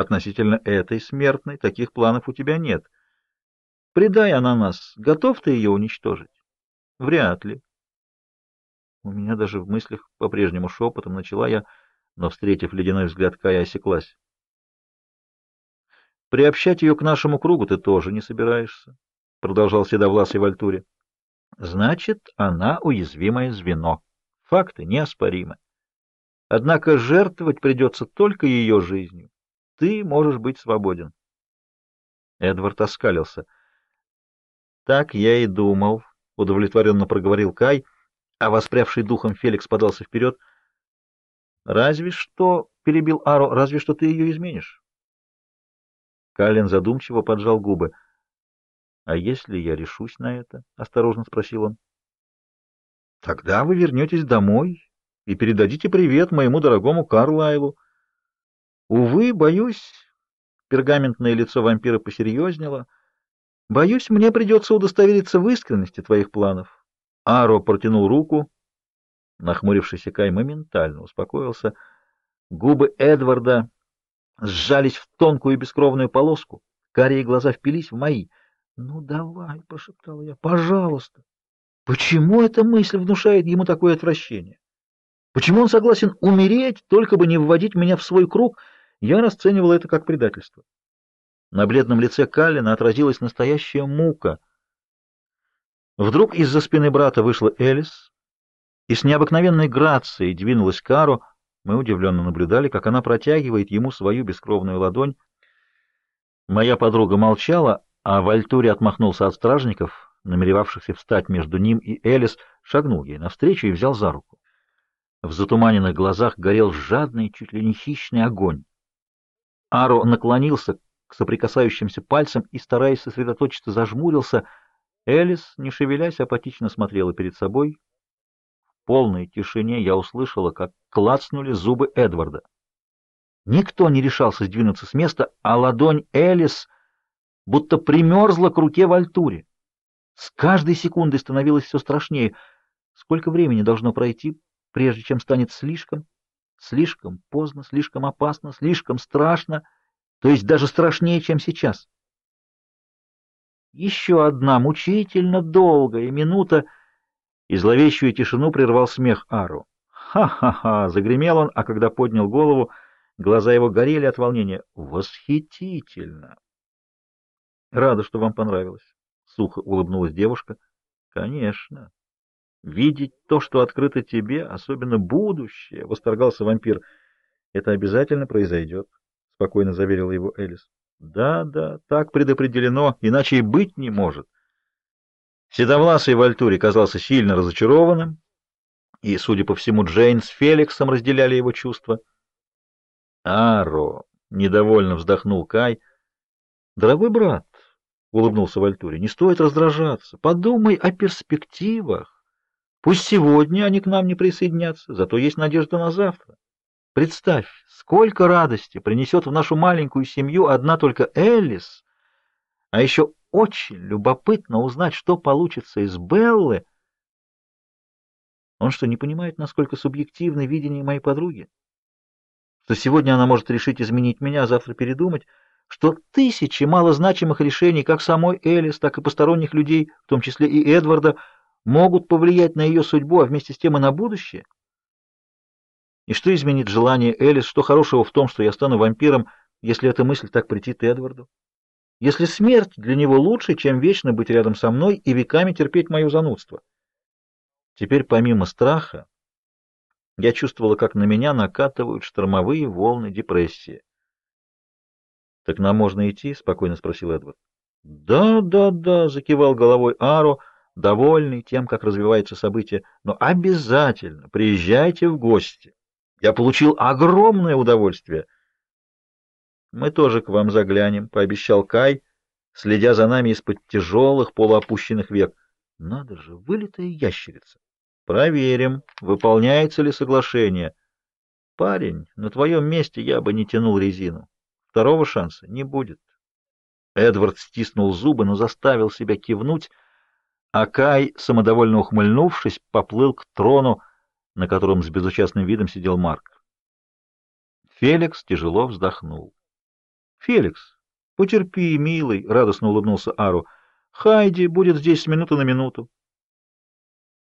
Относительно этой смертной таких планов у тебя нет. Предай она нас, готов ты ее уничтожить? Вряд ли. У меня даже в мыслях по-прежнему шепотом начала я, но, встретив ледяной взгляд Кая, осеклась. Приобщать ее к нашему кругу ты тоже не собираешься, — продолжал седовласый Вальтуре. Значит, она уязвимое звено. Факты неоспоримы. Однако жертвовать придется только ее жизнью. Ты можешь быть свободен. Эдвард оскалился. Так я и думал, — удовлетворенно проговорил Кай, а воспрявший духом Феликс подался вперед. Разве что, — перебил Аро, — разве что ты ее изменишь. Калин задумчиво поджал губы. — А если я решусь на это? — осторожно спросил он. — Тогда вы вернетесь домой и передадите привет моему дорогому Карлайлу. Увы, боюсь, пергаментное лицо вампира посерьезнело, боюсь, мне придется удостовериться в искренности твоих планов. Аро протянул руку. Нахмурившийся Кай моментально успокоился. Губы Эдварда сжались в тонкую бескровную полоску. Карие глаза впились в мои. «Ну давай», — прошептал я, — «пожалуйста». Почему эта мысль внушает ему такое отвращение? Почему он согласен умереть, только бы не вводить меня в свой круг? Я расценивал это как предательство. На бледном лице Каллина отразилась настоящая мука. Вдруг из-за спины брата вышла Элис и с необыкновенной грацией двинулась к Ару. Мы удивленно наблюдали, как она протягивает ему свою бескровную ладонь. Моя подруга молчала, а Вальтуре отмахнулся от стражников, намеревавшихся встать между ним и Элис, шагнул ей навстречу и взял за руку. В затуманенных глазах горел жадный, чуть ли не хищный огонь. Аро наклонился к соприкасающимся пальцам и, стараясь сосредоточиться, зажмурился. Элис, не шевелясь, апатично смотрела перед собой. В полной тишине я услышала, как клацнули зубы Эдварда. Никто не решался сдвинуться с места, а ладонь Элис будто примерзла к руке Вальтуре. С каждой секундой становилось все страшнее. Сколько времени должно пройти, прежде чем станет слишком, слишком поздно, слишком опасно, слишком страшно, то есть даже страшнее, чем сейчас? Еще одна мучительно долгая минута, и зловещую тишину прервал смех Ару. «Ха-ха-ха!» — загремел он, а когда поднял голову, глаза его горели от волнения. «Восхитительно!» «Рада, что вам понравилось», — сухо улыбнулась девушка. «Конечно. Видеть то, что открыто тебе, особенно будущее, — восторгался вампир. — Это обязательно произойдет, — спокойно заверила его Элис. — Да, да, так предопределено, иначе и быть не может. Седовласый Вальтури казался сильно разочарованным, и, судя по всему, Джейн с Феликсом разделяли его чувства. — Аро! — недовольно вздохнул Кай. — Дорогой брат, — улыбнулся Вальтури, — не стоит раздражаться. Подумай о перспективах. Пусть сегодня они к нам не присоединятся, зато есть надежда на завтра. Представь, сколько радости принесет в нашу маленькую семью одна только Элис. А еще очень любопытно узнать, что получится из Беллы. Он что, не понимает, насколько субъективно видение моей подруги? Что сегодня она может решить изменить меня, а завтра передумать? Что тысячи малозначимых решений как самой Элис, так и посторонних людей, в том числе и Эдварда, могут повлиять на ее судьбу, а вместе с тем и на будущее? И что изменит желание Элис, что хорошего в том, что я стану вампиром, если эта мысль так претит Эдварду? Если смерть для него лучше, чем вечно быть рядом со мной и веками терпеть мое занудство? Теперь, помимо страха, я чувствовала, как на меня накатывают штормовые волны депрессии. — Так нам можно идти? — спокойно спросил Эдвард. — Да, да, да, — закивал головой Аро, — довольный тем, как развивается событие, но обязательно приезжайте в гости. Я получил огромное удовольствие. Мы тоже к вам заглянем, пообещал Кай, следя за нами из-под тяжелых полуопущенных век. Надо же, вылитая ящерица. Проверим, выполняется ли соглашение. Парень, на твоем месте я бы не тянул резину. Второго шанса не будет. Эдвард стиснул зубы, но заставил себя кивнуть, Акай, самодовольно ухмыльнувшись, поплыл к трону, на котором с безучастным видом сидел Марк. Феликс тяжело вздохнул. Феликс, потерпи, милый, — радостно улыбнулся Ару. Хайди будет здесь с минуты на минуту.